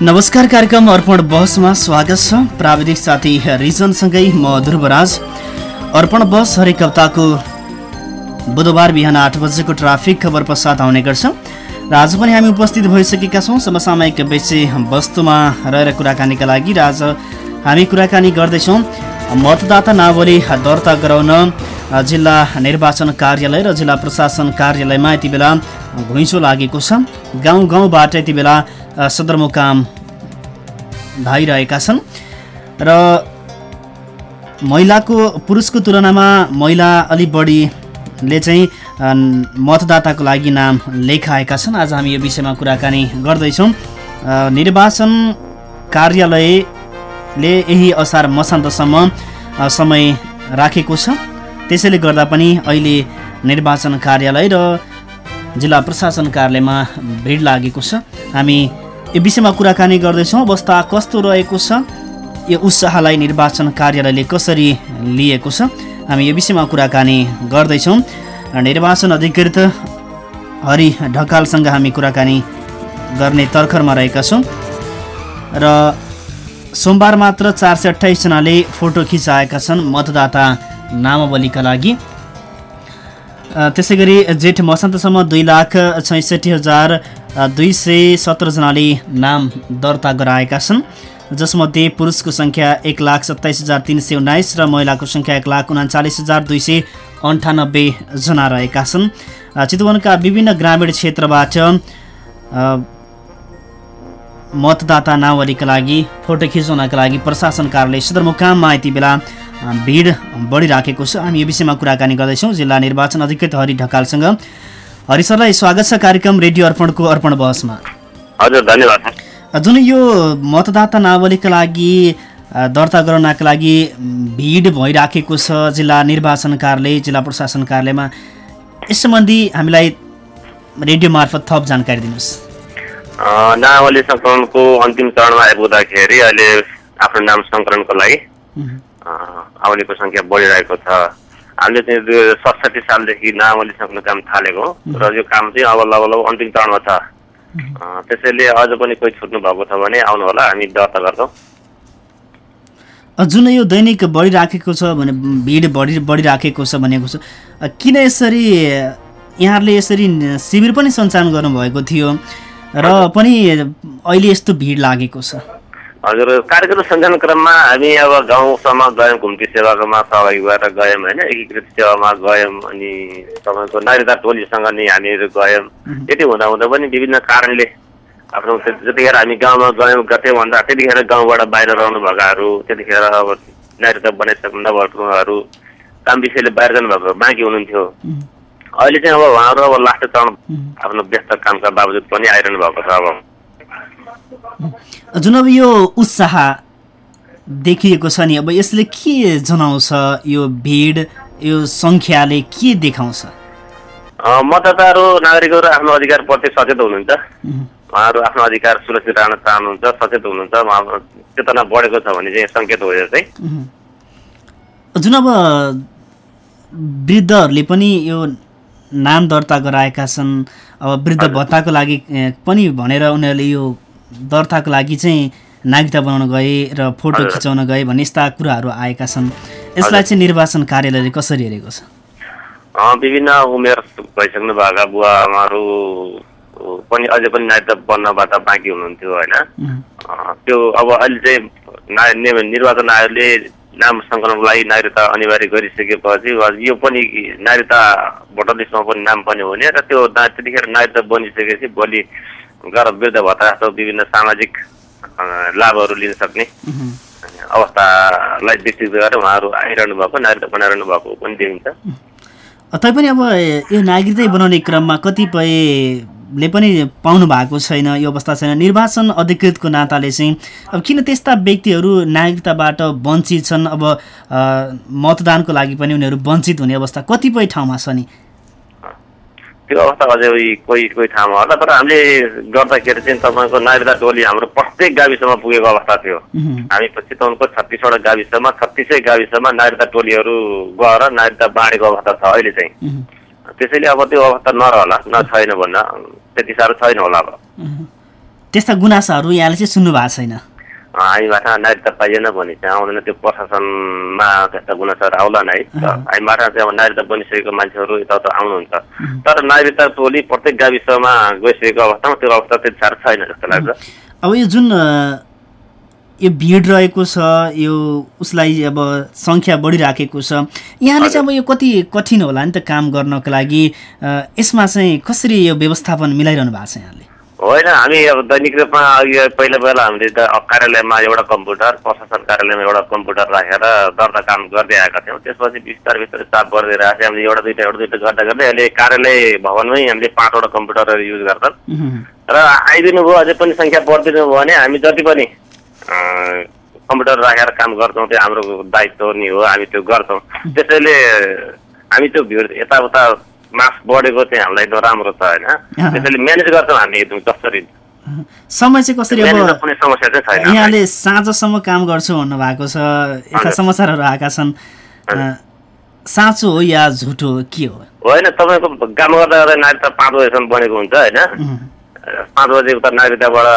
नमस्कार कार्यक्रम अर्पण बसमा स्वागत छ। प्राविधिक साथी रिजनसँगै म ध्रुवराज अर्पण बस हरेक हप्ताको बुधबार बिहान आठ बजेको ट्राफिक खबर पश्चात आउने गर्छ। र आज पनि हामी उपस्थित भइसकेका छौँ। समसामयिक विषय वस्तुमा रहेर कुराकानीका लागि र आज हामी कुराकानी गर्दैछौँ। मतदाता नावली दर्ता गराउन जिल्ला निर्वाचन कार्यालय र जिल्ला प्रशासन कार्यालयमा यति बेला घुइँचो लागेको छ। गाउँ गाउँबाट यति बेला सदरमुकाम धाइरहेका छन्। र महिलाको पुरुषको तुलनामा महिला अलि बढीले चाहिँ मतदाताको लागि नाम लेखाएका छन्। आज हामी यो विषयमा कुराकानी गर्दैछौँ। निर्वाचन कार्यालयले यही असार मसान्तसम्म समय राखेको छ। त्यसैले गर्दा पनि अहिले निर्वाचन कार्यालय र जिल्ला प्रशासन कार्यालयमा भिड लागेको छ। हामी यो विषयमा कुराकानी गर्दैछौँ। अवस्था कस्तो रहेको छ? यो उत्साहलाई निर्वाचन कार्यालयले कसरी लिएको छ? हामी यो विषयमा कुराकानी गर्दैछौँ। निर्वाचन अधिकृत हरि ढकालसँग हामी कुराकानी गर्ने तर्खरमा रहेका छौँ। र सोमबार मात्र चार सय अठाइसजनाले फोटो खिचाएका छन् मतदाता नामावलीका लागि। त्यसै गरी जेठ मसान्तसम्म दुई लाख छैसठी हजार दुई सय सत्रजनाले नाम दर्ता गराएका छन्। जसमध्ये पुरुषको सङ्ख्या एक लाख सत्ताइस हजार तिन सय उन्नाइस र महिलाको सङ्ख्या एक लाख उनाचालिस हजार दुई सय अन्ठानब्बेजना रहेका छन्। चितवनका विभिन्न ग्रामीण क्षेत्रबाट मतदाता नावलीका लागि फोटो खिचाउनका लागि प्रशासन कार्यालय सदरमुकाममा यति बेला भिड बढिराखेको छ। हामी यो विषयमा कुराकानी गर्दैछौँ। जिल्ला निर्वाचन अधिकृत हरि ढकालसँग हरि सरलाई स्वागत छ कार्यक्रम रेडियो अर्पणको अर्पण बहसमा। हजुर धन्यवाद जुन यो मतदाता नावलीका लागि दर्ता गराउनका लागि भिड भइराखेको छ जिल्ला निर्वाचन कार्यालय जिल्ला प्रशासन कार्यालयमा यस सम्बन्धी हामीलाई रेडियो मार्फत थप जानकारी दिनुहोस्। नावली सङ्कलनको अन्तिम चरणमा आइपुग्दाखेरि अहिले आफ्नो नाम सङ्कलनको लागि आउनेको सङ्ख्या बढिरहेको छ। हामीले चाहिँ दुई हजार सडसठी सालदेखि नावली सक्ने काम थालेको। र यो काम चाहिँ अब लगभग अन्तिम चरणमा छ। त्यसैले अझ पनि कोही छुट्नु भएको छ भने आउनु होला हामी दर्ता गर्छौँ। जुन यो दैनिक बढिराखेको छ भने भिड बढी बढिराखेको छ भनेको छ किन यसरी यहाँहरूले यसरी शिविर पनि सञ्चालन गर्नुभएको थियो? र पनि अहिले यस्तो भिड लागेको छ। हजुर कार्यक्रम सञ्चालन क्रममा हामी अब गाउँसम्म गयौँ घुम्ती सेवाकोमा सहभागी भएर गयौँ होइन? एकीकृत सेवामा गयौँ अनि तपाईँको नागरिकता टोलीसँग नि हामीहरू गयौँ। त्यति हुँदा हुँदा पनि विभिन्न कारणले आफ्नो जतिखेर हामी गाउँमा गयौँ गथ्यौँ भन्दा त्यतिखेर गाउँबाट बाहिर रहनु भएकाहरू त्यतिखेर अब नागरिकता बनाइसक्नु नभएकोहरू काम विषयले बाहिर जानुभएको बाँकी हुनुहुन्थ्यो। अहिले चाहिँ अब उहाँहरू अब लास्ट चरण आफ्नो व्यस्त कामका बावजुद पनि आइरहनु भएको छ अब। जुन अब यो उत्साह देखिएको छ नि अब यसले के जनाउँछ यो भिड यो सङ्ख्याले के देखाउँछ? मतदाताहरू नागरिकहरू आफ्नो अधिकारप्रति सचेत हुनुहुन्छ। उहाँहरू आफ्नो अधिकार सुरक्षित राख्न चाहनुहुन्छ सचेत हुनुहुन्छ उहाँ चेतना बढेको छ भने चाहिँ सङ्केत हो यो चाहिँ जुन अब वृद्धहरूले पनि यो नाम दर्ता गराएका छन् अब वृद्ध भत्ताको लागि पनि भनेर उनीहरूले यो दर्ताको लागि चाहिँ नागरिकता बनाउन गए र फोटो खिचाउन गए भन्ने यस्ता कुराहरू आएका छन्। यसलाई चाहिँ निर्वाचन कार्यालयले कसरी हेरेको छ? विभिन्न उमेर भइसक्नु भएका बुवा आमाहरू पनि अझै पनि नागरिकता बन्नबाट बाँकी हुनुहुन्थ्यो होइन? त्यो अब अहिले चाहिँ निर्वाचन आयोगले नाम सङ्कलनको लागि नागरिकता अनिवार्य गरिसकेपछि यो पनि नागरिकता भोटर लिस्टमा पनि नाम पनि हुने र त्यो त्यतिखेर नागरिकता बनिसकेपछि भोलि गएर वृद्ध भत्ता जस्तो विभिन्न सामाजिक लाभहरू लिन सक्ने अवस्थालाई विकसित गरेर उहाँहरू आइरहनु भएको नागरिकता बनाइरहनु भएको पनि देखिन्छ। तैपनि अब यो नागरिकता बनाउने क्रममा कतिपय ले पनि पाउनु भएको छैन यो अवस्था छैन। निर्वाचन अधिकृतको नाताले चाहिँ अब किन त्यस्ता व्यक्तिहरू नागरिकताबाट वञ्चित छन्? अब मतदानको लागि पनि उनीहरू वञ्चित हुने अवस्था कतिपय ठाउँमा छ नि। त्यो अवस्था अझै कोही कोही ठाउँमा होला। तर हामीले गर्दाखेरि चाहिँ तपाईँको नागरिकता टोली हाम्रो प्रत्येक गाविसमा पुगेको अवस्था थियो। हामी चितवनको छत्तिसवटा गाविसमा छत्तिसै गाविसमा नागरिकता टोलीहरू गएर नागरिकता बाँडेको अवस्था छ अहिले चाहिँ। त्यसैले अब त्यो अवस्था नरहला न छैन भन्न। त्यति साह्रो छैन होला अब। त्यस्ता गुनासाहरू यहाँले चाहिँ सुन्नु भएको छैन? हामीबाट नागरिकता पाइएन भने चाहिँ आउँदैन। त्यो प्रशासनमा त्यस्ता गुनासोहरू आउला नै हामीबाट चाहिँ अब नागरिकता बनिसकेको मान्छेहरू यताउता आउनुहुन्छ। तर नागरिकता टोली प्रत्येक गाविसमा गइसकेको अवस्थामा त्यो अवस्था त्यति साह्रो छैन जस्तो लाग्छ। अब यो जुन यो भिड रहेको छ यो उसलाई अब सङ्ख्या बढिराखेको छ यहाँले चाहिँ अब यो कति कठिन होला नि त काम गर्नको लागि? यसमा चाहिँ कसरी यो व्यवस्थापन मिलाइरहनु भएको छ यहाँले? होइन हामी अब दैनिक रूपमा अघि पहिला पहिला हामीले त कार्यालयमा एउटा कम्प्युटर प्रशासन कार्यालयमा एउटा कम्प्युटर राखेर दर्ता काम गर्दै आएका थियौँ। त्यसपछि बिस्तारै बिस्तारै चाप बढ्दै रहेको थियो हामीले एउटा दुइटा एउटा दुइटा गर्दा गर्दै अहिले कार्यालय भवनमै हामीले पाँचवटा कम्प्युटरहरू युज गर्छौँ उहुँ, र आइदिनु भयो अझै पनि सङ्ख्या बढिदिनु भयो भने हामी जति पनि कम्प्युटर राखेर काम गर्छौँ त्यो हाम्रो दायित्व नि हो हामी त्यो गर्छौँ। त्यसैले हामी त्यो भिड यताउता मास बढेको चाहिँ हामीलाई नराम्रो छ होइन। त्यसैले म्यानेज गर्छौँ हामी उहुँ। समय चाहिँ कसरी अब यहाँले साँझसम्म काम गर्छु भन्नुभएको छ हजुर। समाचारहरू आएका छन्। साँचो हो या झुटो के हो? होइन तपाईँको काम गर्दा गर्दा नागरिकता पाँच बजीसम्म बनेको हुन्छ होइन। पाँच बजे उता नागरिकताबाट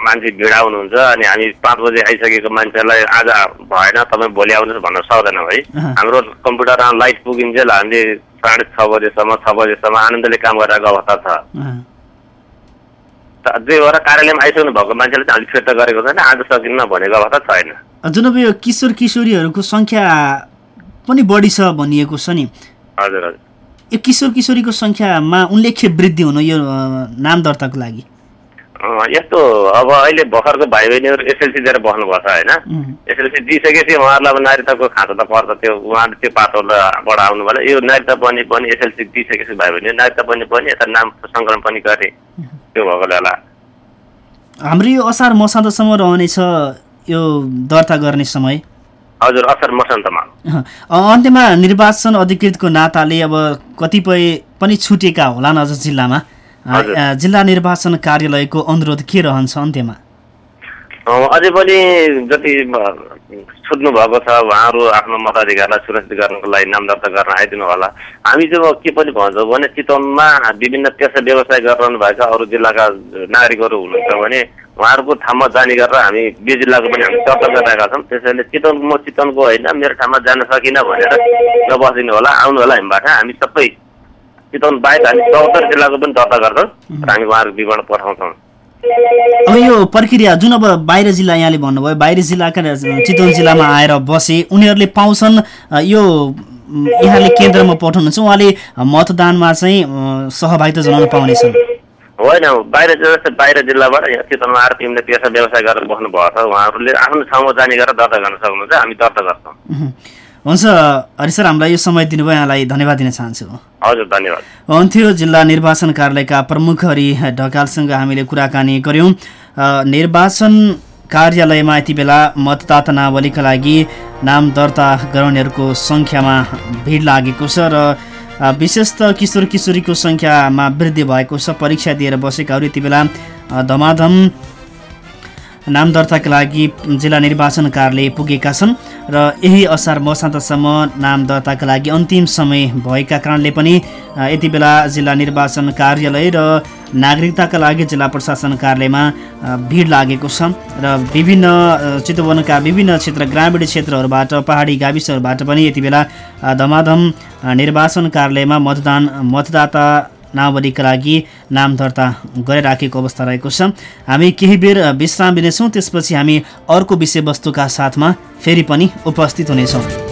मान्छे भिड आउनुहुन्छ अनि हामी पाँच बजे आइसकेको मान्छेलाई आज भएन तपाईँ भोलि आउनुहोस् भन्न सक्दैनौँ है। हाम्रो कम्प्युटरमा लाइट पुगिन्जेल हामीले साढे छ बजेसम्म छ बजेसम्म आनन्दले काम गरिरहेको अवस्था छ। जे भएर कार्यालयमा आइसक्नु भएको मान्छेले चाहिँ अलिक फिर्ता गरेको छैन आज सकिन्न भनेको अवस्था छैन। जुन अब यो किशोर किशोरीहरूको सङ्ख्या पनि बढी छ भनिएको छ नि। हजुर हजुर। यो किशोर किशोरीको सङ्ख्यामा उल्लेख्य वृद्धि हुनु यो नाम दर्ताको लागि। यस्तो अब अहिले भर्खरको भाइ बहिनीहरू एसएलसी दिएर बस्नुभएको छ होइन? एसएलसी दिइसकेपछि उहाँहरूलाई अब नागरिकताको खाँचो त पर्छ त्यो उहाँले त्यो पाटोबाट आउनु भयो। यो नागरिकता बन्ने पनि एसएलसी दिइसकेपछि भाइ बहिनी नागरिकता बन्ने पनि यता नाम सङ्कलन पनि गरे। त्यो भएकोले होला। हाम्रो यो असार मसान्तसम्म रहनेछ यो दर्ता गर्ने समय। हजुर असार मसन्तमा अन्त्यमा निर्वाचन अधिकृतको नाताले अब कतिपय पनि छुटेका होलान् अझ जिल्लामा। जिल्ला निर्वाचन कार्यालयको अनुरोध के रहन्छ अन्त्यमा? अझै पनि जति छुट्नु भएको छ उहाँहरू आफ्नो मताधिकारलाई सुरक्षित गर्नको लागि नाम दर्ता गर्न आइदिनु होला हामी चाहिँ के पनि भन्छौँ भने चितवनमा विभिन्न पेसा व्यवसाय गरिरहनु भएका अरू जिल्लाका नागरिकहरू हुनुहुन्छ भने उहाँहरूको ठाउँमा जाने गरेर हामी बिस जिल्लाको पनि हामी चर्चा गरिरहेका छौँ। त्यसैले चितवन म चितवनको होइन मेरो ठाउँमा जान सकिनँ भनेर नबसिदिनु होला आउनु होला हामीबाट। हामी सबै चितवन बाहेक हामी चौहत्तर जिल्लाको पनि दर्ता गर्छौँ र हामी उहाँहरूको विवरण पठाउँछौँ। अब यो प्रक्रिया जुन अब बाहिर जिल्ला यहाँले भन्नुभयो बाहिर जिल्लाका चितवन जिल्लामा आएर बसे उनीहरूले पाउँछन् यो यहाँले केन्द्रमा पठाउनुहुन्छ उहाँले मतदानमा चाहिँ सहभागिता जनाउन पाउनेछन्। होइन बाहिर जस्तै बाहिर जिल्लाबाट यहाँ चितवनमा आएर तिमीले पेसा व्यवसाय गरेर बस्नु भएको छ उहाँहरूले आफ्नो ठाउँमा जाने गरेर दर्ता गर्न सक्नुहुन्छ हामी दर्ता गर्छौँ। हुन्छ हरि सर हामीलाई यो समय दिनुभयो यहाँलाई धन्यवाद दिन चाहन्छु। हजुर धन्यवाद। अन्थ्यो जिल्ला निर्वाचन कार्यालयका प्रमुख हरि ढकालसँग हामीले कुराकानी गऱ्यौँ। निर्वाचन कार्यालयमा यति बेला मतदाता नावलीका लागि नाम दर्ता गराउनेहरूको सङ्ख्यामा भिड लागेको छ र विशेष त किशोर किशोरीको सङ्ख्यामा वृद्धि भएको छ। परीक्षा दिएर बसेकाहरू यति बेला धमाधम नाम दर्ताका लागि जिल्ला निर्वाचन कार्यालय पुगेका छन् र यही असार मसान्तसम्म नाम दर्ताका लागि अन्तिम समय भएका कारणले पनि यति बेला जिल्ला निर्वाचन कार्यालय र नागरिकताका लागि जिल्ला प्रशासन कार्यालयमा भिड लागेको छ र विभिन्न चितवनका विभिन्न क्षेत्र ग्रामीण क्षेत्रहरूबाट पहाडी गाविसहरूबाट पनि यति बेला धमाधम निर्वाचन कार्यालयमा मतदान मतदाता नावलीका लागि नाम दर्ता गरिराखेको अवस्था रहेको छ। हामी केही बेर विश्राम लिनेछौँ त्यसपछि हामी अर्को विषयवस्तुका साथमा फेरि पनि उपस्थित हुनेछौँ।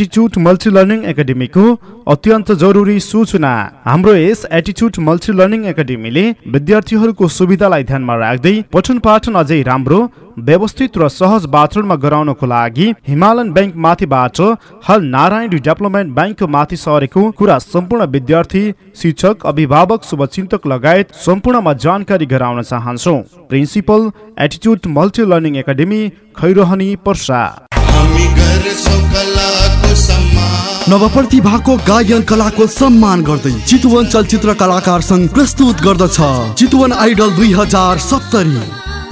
एटिच्युड मल्टी लर्निङ एकाडेमीको अत्यन्त जरुरी सूचना हाम्रो यस एटिच्युड मल्टी लर्निङ एकाडेमीले विद्यार्थीहरूको सुविधालाई ध्यानमा राख्दै पठन पाठन अझै राम्रो व्यवस्थित र सहज वातावरणमा गराउनको लागि हिमालयन ब्याङ्क माथिबाट हल नारायण डेभलपमेन्ट ब्याङ्कको माथि सरेको कुरा सम्पूर्ण विद्यार्थी शिक्षक अभिभावक शुभचिन्तक लगायत सम्पूर्णमा जानकारी गराउन चाहन्छौ principal एटिच्युड multi learning academy Khairahani Parsa नवप्रतिभाको गायन कलाको सम्मान गर्दै चितवन चलचित्र कलाकार संघ प्रस्तुत गर्दछ। चितवन आइडल दुई हजार सत्तरी।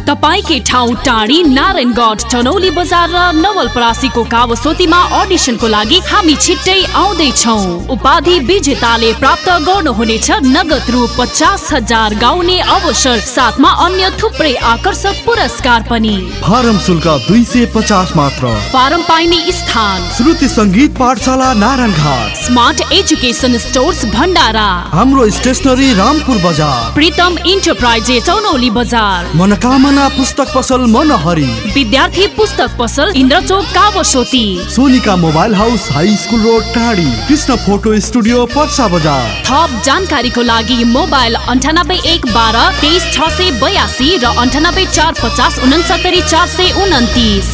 तपाईँकै ठाउँ टाढी नारायणगढ टनौली बजार र नवलपरासीको कावसोतीमा अडिसनको लागि हामी छिट्टै आउँदैछौँ। उपाधि विजेताले प्राप्त गर्नुहुनेछ नगद रु पचास हजार गाउने अवसर साथमा अन्य थुप्रै आकर्षक पुरस्कार पनि। फारम शुल्क दुई सय पचास मात्र। फारम पाइने स्थान। श्रुति सङ्गीत पाठशाला Narayan Ghat smart education stores Bhandara. हाम्रो स्टेसनरी रामपुर बजार। प्रितम इन्टरप्राइजेस चौनौली बजार। मनोकामना पुस्तक पसल मनहरी। विद्यार्थी पुस्तक पसल Indrachowk Kawasoti. Sonika mobile house high school road टाढी। कृष्ण फोटो स्टुडियो पर्सा बजार। थप जानकारीको लागि मोबाइल अन्ठानब्बे एक बाह्र तेइस छ सय बयासी र अन्ठानब्बे चार पचास उनसत्तरी चार सय उन्तिस।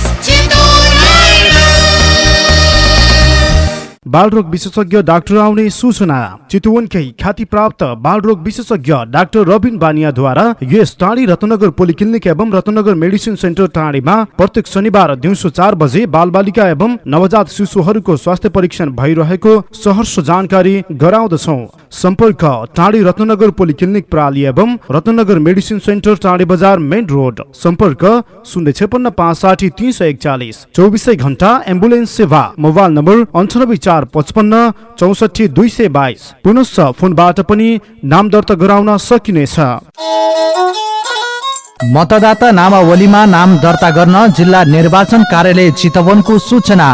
बालरोग विशेषज्ञ डाक्टर आउने सूचना। चितवनकै ख्याति प्राप्त बालरोग विशेषज्ञ डाक्टर रबिन बानियाद्वारा यस टाढी रत्नगर पोलिक्लिनिक एवं रत्नगर मेडिसिन सेन्टर टाढीमा प्रत्येक शनिबार दिउँसो चार बजे बाल बालिका एवं नवजात शिशुहरूको स्वास्थ्य परीक्षण भइरहेको सहर्ष जानकारी गराउँदछौ। सम्पर्क टाढी रत्नगर पोलिक्लिनिक प्राली एवं रत्नगर मेडिसिन सेन्टर टाढी बजार मेन रोड। सम्पर्क शून्य छेपन्न पाँच साठी तिन सय एकचालिस। चौबिसै घन्टा एम्बुलेन्स सेवा। मोबाइल नम्बर अन्ठानब्बे चार पचपन्न चौसठी दुई सय बाइस। पुनश्च फोनबाट पनि नाम दर्ता गराउन सकिनेछ। मतदाता नामावलीमा नाम दर्ता गर्न जिल्ला निर्वाचन कार्यालय चितवनको सूचना।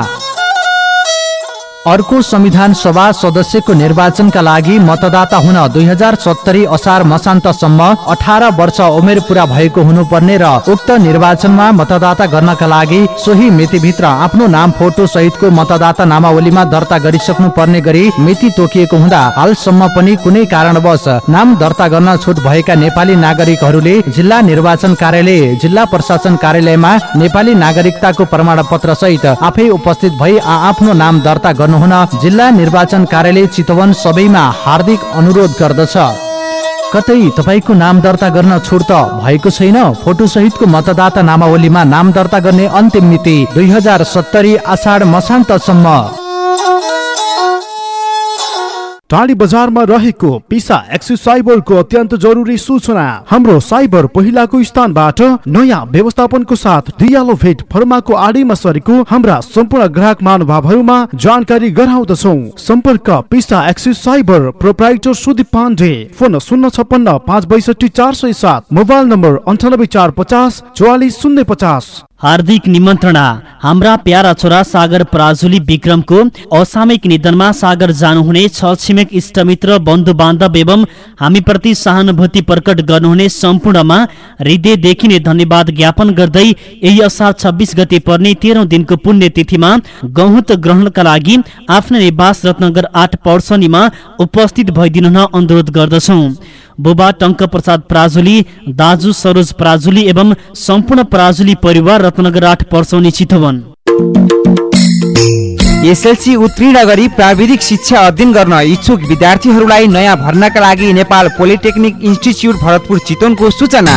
अर्को संविधान सभा सदस्यको निर्वाचनका लागि मतदाता हुन दुई हजार सत्तरी असार मसान्तसम्म अठार वर्ष उमेर पुरा भएको हुनुपर्ने र उक्त निर्वाचनमा मतदाता गर्नका लागि सोही मितिभित्र आफ्नो नाम फोटो सहितको मतदाता नामावलीमा दर्ता गरिसक्नु पर्ने गरी मिति तोकिएको हुँदा हालसम्म पनि कुनै कारणवश नाम दर्ता गर्न छुट भएका नेपाली नागरिकहरूले जिल्ला निर्वाचन कार्यालय जिल्ला प्रशासन कार्यालयमा नेपाली नागरिकताको प्रमाण पत्र सहित आफै उपस्थित भई आफ्नो नाम दर्ता गर्नुहुन जिल्ला निर्वाचन कार्यालय चितवन सबैमा हार्दिक अनुरोध गर्दछ। कतै तपाईँको नाम दर्ता गर्न छुट त भएको छैन। फोटो सहितको मतदाता नामावलीमा नाम दर्ता गर्ने अन्तिम मिति दुई हजार सत्तरी आषाढ मसान्तसम्म। टाढी बजारमा रहेको पिसा एक्सिस साइबरको अत्यन्त जरुरी सूचना। हाम्रो साइबर पहिलाको स्थानबाट नयाँ व्यवस्थापनको साथ दियालो भेट फर्माको आडीमा सरेको हाम्रा सम्पूर्ण ग्राहक महानुभावहरूमा जानकारी गराउँदछौ। सम्पर्क पिसा axis cyber proprietor Sudeep Pandey. Phone शून्य छप्पन्न पाँच बैसठी चार सय सात। मोबाइल नम्बर अन्ठानब्बे चार पचास चौवालिस शून्य पचास। हार्दिक निमन्त्रणा। हाम्रा प्यारा छोरा सागर पराजुली विक्रमको असामयिक निधनमा सागर जानुहुने छ छिमेक इष्टमित्र बन्धु बान्धव एवं हामीप्रति सहानुभूति प्रकट गर्नुहुने सम्पूर्णमा हृदय देखिने धन्यवाद ज्ञापन गर्दै यही असार छब्बिस गते पर्ने तेह्रौँ दिनको पुण्यतिथिमा गहुँत ग्रहणका लागि आफ्नो निवास रत्नगर आठ पर्सनीमा उपस्थित भइदिनु हुन अनुरोध गर्दछौँ। बुबा टङ्क प्रसाद पराजुली दाजु सरोज पराजुली एवं सम्पूर्ण पराजुली परिवार रत्नगर आठ पर्सौनी चितवन। एसएलसी उत्तीर्ण गरी प्राविधिक शिक्षा अध्ययन गर्न इच्छुक विद्यार्थीहरूलाई नयाँ भर्नाका लागि नेपाल पोलिटेक्निक इन्स्टिच्युट भरतपुर चितवनको सूचना।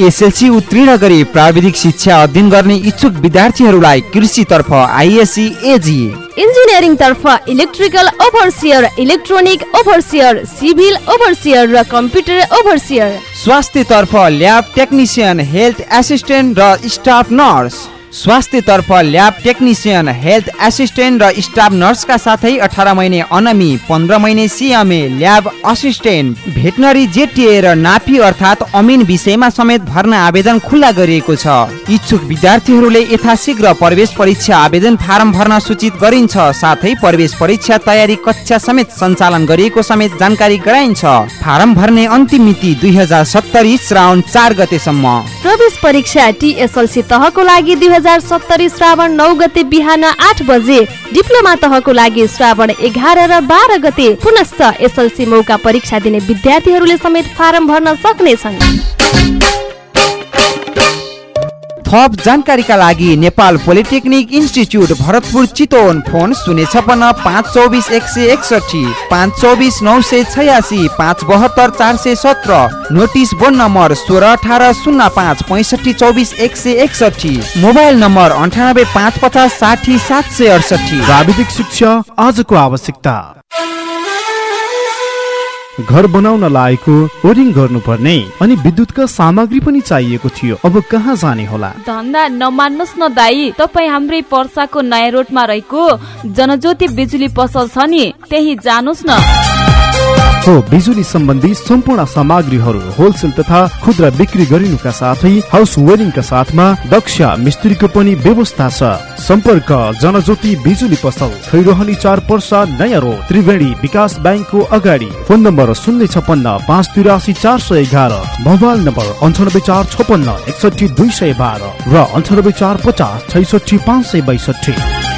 एसएलसी उत्तीर्ण गरी प्राविधिक शिक्षा अध्ययन गर्ने इच्छुक विद्यार्थीहरूलाई कृषितर्फ आइएससी एजी इन्जिनियरिङ तर्फ electrical overseer electronic overseer civil overseer र कम्प्युटर ओभरसियर स्वास्थ्यतर्फ ल्याब टेक्निसियन हेल्थ एसिस्टेन्ट र स्टाफ नर्स स्वास्थ्यतर्फ ल्याब टेक्निसियन हेल्थ एसिस्टेन्ट र स्टाफ नर्सका साथै अठार महिने अनमी पन्ध्र महिने CMA lab assistant veterinary JTA र नापी अर्थात् अमिन विषयमा समेत भर्ना आवेदन खुल्ला गरिएको छ। इच्छुक विद्यार्थीहरूले यथाशीघ्र प्रवेश परीक्षा आवेदन फारम भर्न सूचित गरिन्छ साथै प्रवेश परीक्षा तयारी कक्षा समेत सञ्चालन गरिएको समेत जानकारी गराइन्छ। फारम भर्ने अन्तिम मिति दुई हजार सत्तरी श्रावण चार गतेसम्म। प्रवेश परीक्षा टिएसएलसी तहको लागि हजार सत्तरी श्रावण नौ गते बिहान आठ बजे डिप्लोमा तहको लागि श्रावण एघार र बाह्र गते पुनश्च एसएलसी मौका परीक्षा दिने विद्यार्थीहरूले समेत फारम भर्न सक्नेछन्। थप जानकारीका लागि Nepal polytechnic institute Bharatpur Chitwan phone शून्य छपन्न पाँच चौबिस एक सय एकसठी पाँच चौबिस नौ सय छयासी पाँच बहत्तर चार सय सत्र नोटिस बोर्ड नम्बर सोह्र अठार शून्य पाँच पैँसठी चौबिस एक सय एकसठी मोबाइल नम्बर अन्ठानब्बे पाँच पचास साठी सात सय अडसठी प्राविधिक शिक्षा आजको आवश्यकता। घर बनाउन लागेको ओरिङ गर्नुपर्ने अनि विद्युतका सामग्री पनि चाहिएको थियो। अब कहाँ जाने होला? धन्दा नमान्नुहोस् न दाई तपाईँ हाम्रै पर्साको नयाँ रोडमा रहेको जनज्योति बिजुली पसल छ नि त्यही जानुहोस् न। हो बिजुली सम्बन्धी सम्पूर्ण सामग्रीहरू होलसेल तथा खुद्रा बिक्री गरिनुका साथै हाउस वेरिङका साथमा दक्ष मिस्त्रीको पनि व्यवस्था छ। सम्पर्क जनज्योति बिजुली पसल खैरोहनी चार पर्सा नयाँ रोड त्रिवेणी विकास ब्याङ्कको अगाडि। फोन नम्बर शून्य छपन्न पाँच तिरासी चार सय एघार मोबाइल नम्बर अन्ठानब्बे चार छपन्न एकसठी दुई सय बाह्र र अन्ठानब्बे चार पचास छैसठी पाँच सय बैसठी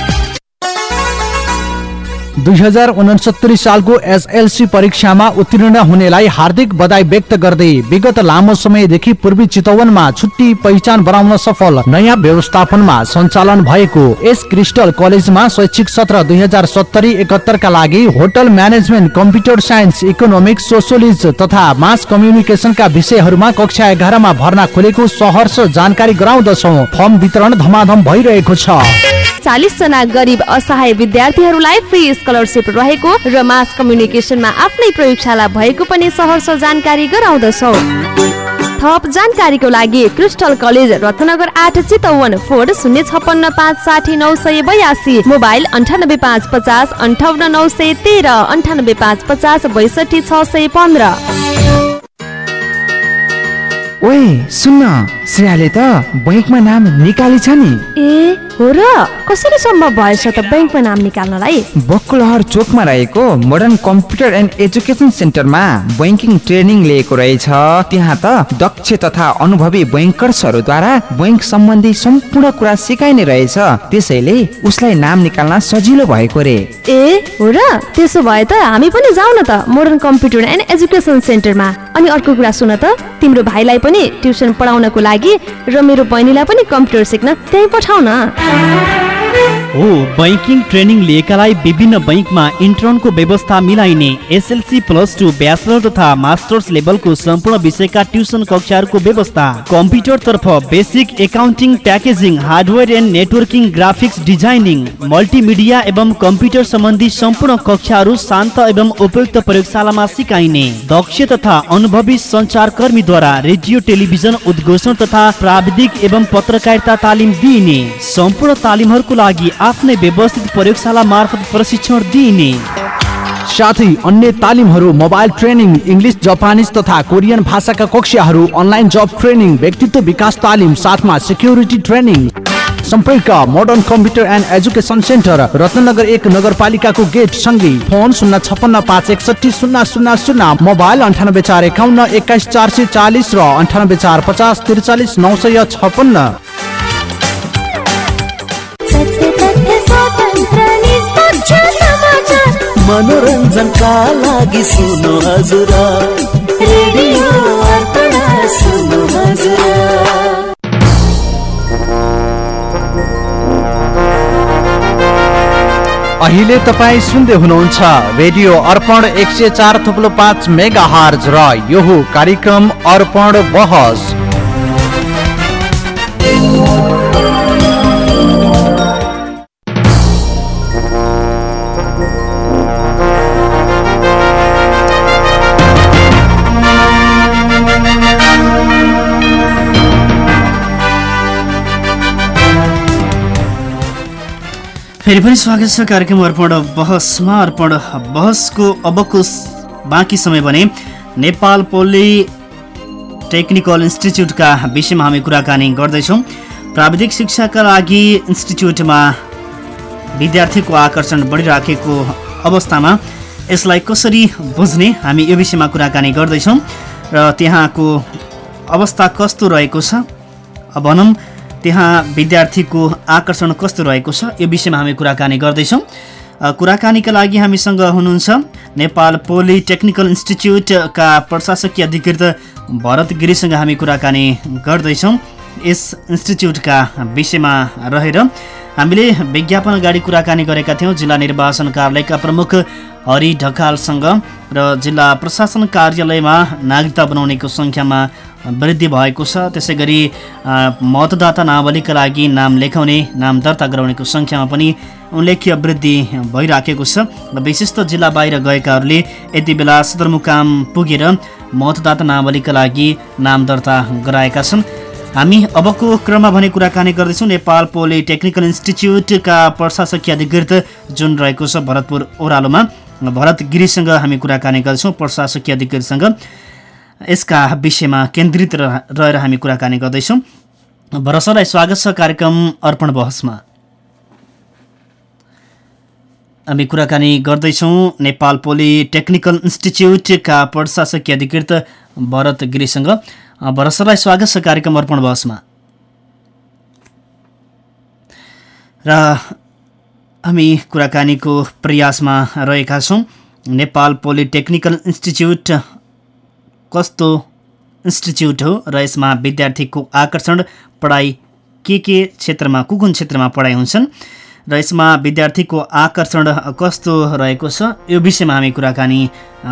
दुई हजार उनसत्तरी सालको एसएलसी परीक्षामा उत्तीर्ण हुनेलाई हार्दिक बधाई व्यक्त गर्दै विगत लामो समयदेखि पूर्वी चितवनमा छुट्टी पहिचान बनाउन सफल नयाँ व्यवस्थापनमा सञ्चालन भएको एस क्रिस्टल कलेजमा शैक्षिक सत्र दुई हजार सत्तरी एकहत्तरका लागि hotel management computer science economics sociology तथा मास कम्युनिकेसनका विषयहरूमा कक्षा एघारमा भर्ना खोलेको सहर्ष जानकारी गराउँदछौ। फर्म वितरण धमाधम भइरहेको छ। चालिस जना गरिब असहाय विद्यार्थीहरूलाई फ्री स्कलरसिप रहेको र मास कम्युनिकेसनमा आफ्नै प्रयोगशाला भएको पनि सहर्ष जानकारी गराउँदछौ। थप जानकारीको लागि क्रिस्टल कलेज रत्नगर आठ चितवन फोर शून्य छपन्न पाँच साठी नौ सय बयासी मोबाइल अन्ठानब्बे पाँच पचास अन्ठाउन्न नौ सय तेह्र अन्ठानब्बे पाँच पचास बैसठी छ सय पन्ध्र। ओए सुन्न। श्रेयाले त बैङ्कमा नाम निकाली छ नि। ए हो र? कसरी सम्भव भएछ त ब्याङ्कमा नाम निकाल्नलाई? बकुलहर चोकमा रहेको मोडर्न कम्प्युटर एन्ड एजुकेसन सेन्टरमा बैङ्किङ ट्रेनिङ लिएको रहेछ। त्यहाँ त दक्ष तथा अनुभवी बैङ्कर्सहरूद्वारा बैङ्क सम्बन्धी सम्पूर्ण कुरा सिकाइने रहेछ। त्यसैले उसलाई नाम निकाल्न सजिलो भएको रे। ए हो र? त्यसो भए त हामी पनि जाउँ न त मोडर्न कम्प्युटर एन्ड एजुकेसन सेन्टरमा अनि अर्को कुरा सुन त। तिम्रो भाइलाई पनि ट्युसन पढाउनको लागि र मेरो बहिनीलाई पनि कम्प्युटर सिक्न त्यहीँ पठाउ न हो बैङ्किङ ट्रेनिङ लिएकालाई विभिन्न बैङ्कमा इन्टर्नको व्यवस्था मिलाइने एसएलसी प्लस टू ब्याचलर तथा मास्टर्स लेभलको सम्पूर्ण विषयका ट्युसन कक्षाहरूको व्यवस्था। कम्प्युटर तर्फ basic accounting packaging hardware and networking graphics designing multimedia एवं कम्प्युटर सम्बन्धी सम्पूर्ण कक्षाहरू शान्त एवं उपयुक्त प्रयोगशालामा सिकाइने। दक्ष तथा अनुभवी सञ्चारकर्मीद्वारा रेडियो टेलिभिजन उद्घोषण तथा प्राविधिक एवं पत्रकारिता तालिम दिइने। सम्पूर्ण तालिमहरूको लागि आफ्नै व्यवस्थित प्रयोगशाला मार्फत प्रशिक्षण दिइने। साथै अन्य तालिमहरू मोबाइल ट्रेनिङ इङ्ग्लिस जापानिज तथा कोरियन भाषाका कक्षाहरू अनलाइन जब ट्रेनिङ व्यक्तित्व विकास तालिम साथमा सेक्युरिटी ट्रेनिङ सम्पर्क modern computer and education centre Ratnanagar एक नगरपालिकाको गेट सँगै फोन शून्य छप्पन्न पाँच एकसठी शून्य शून्य शून्य मोबाइल अन्ठानब्बे चार एकाउन्न एक्काइस चार सय चालिस र अन्ठानब्बे चार पचास त्रिचालिस नौ सय छप्पन्न। मनोरञ्जनका लागि सुन्नु हजुर। रेडियो अर्पण सुन्नु हजुर। अहिले तपाईँ सुन्दै हुनुहुन्छ रेडियो अर्पण एक सय चार थुप्लो पाँच मेगा हार्ज र यो कार्यक्रम अर्पण बहस। फेरि पनि स्वागत छ कार्यक्रम अर्पण बहसमा अर्पण बहसको अबको बाँकी समय भने नेपाल पोली टेक्निकल इन्स्टिच्युटका विषयमा हामी कुराकानी गर्दैछौँ। प्राविधिक शिक्षाका लागि इन्स्टिच्युटमा विद्यार्थीको आकर्षण बढिराखेको अवस्थामा यसलाई कसरी बुझ्ने हामी यो विषयमा कुराकानी गर्दैछौँ। र त्यहाँको अवस्था कस्तो रहेको छ भनौँ। त्यहाँ विद्यार्थीको आकर्षण कस्तो रहेको छ यो विषयमा हामी कुराकानी गर्दैछौँ। कुराकानीका लागि हामीसँग हुनुहुन्छ नेपाल पोलिटेक्निकल इन्स्टिच्युटका प्रशासकीय अधिकृत भरत गिरीसँग हामी कुराकानी गर्दैछौँ। यस इन्स्टिच्युटका विषयमा रहेर हामीले विज्ञापन अगाडि कुराकानी गरेका थियौँ। जिल्ला निर्वाचन कार्यालयका प्रमुख हरि ढकालसँग र जिल्ला प्रशासन कार्यालयमा नागरिकता बनाउनेको सङ्ख्यामा वृद्धि भएको छ। त्यसै गरी मतदाता नावलीका लागि नाम लेखाउने नाम दर्ता गराउनेको सङ्ख्यामा पनि उल्लेख्य वृद्धि भइराखेको छ। र विशेष जिल्ला बाहिर गएकाहरूले यति बेला सदरमुकाम पुगेर मतदाता नावलीका लागि नाम दर्ता गराएका छन्। हामी अबको क्रममा भने कुराकानी गर्दैछौँ। नेपाल पोलिटेक्निकल इन्स्टिच्युटका प्रशासकीय अधिकृत जुन रहेको छ भरतपुर ओह्रालोमा। भरत गिरीसँग हामी कुराकानी गर्दैछौँ प्रशासकीय अधिकृतसँग। यसका विषयमा केन्द्रित रह- रहेर हामी कुराकानी गर्दैछौँ। भरसरलाई स्वागत छ कार्यक्रम अर्पण बहसमा। हामी कुराकानी गर्दैछौँ नेपाल पोलिटेक्निकल इन्स्टिच्युटका प्रशासकीय अधिकृत भरत गिरीसँग। अ, भरत सरलाई स्वागत छ कार्यक्रम अर्पण बहसमा। र हामी कुराकानीको प्रयासमा रहेका छौँ। नेपाल पोलिटेक्निकल इन्स्टिच्युट कस्तो इन्स्टिच्युट हो र यसमा विद्यार्थीको आकर्षण पढाइ के के क्षेत्रमा कुन कुन क्षेत्रमा पढाइ हुन्छन् र यसमा विद्यार्थीको आकर्षण कस्तो रहेको छ यो विषयमा हामी कुराकानी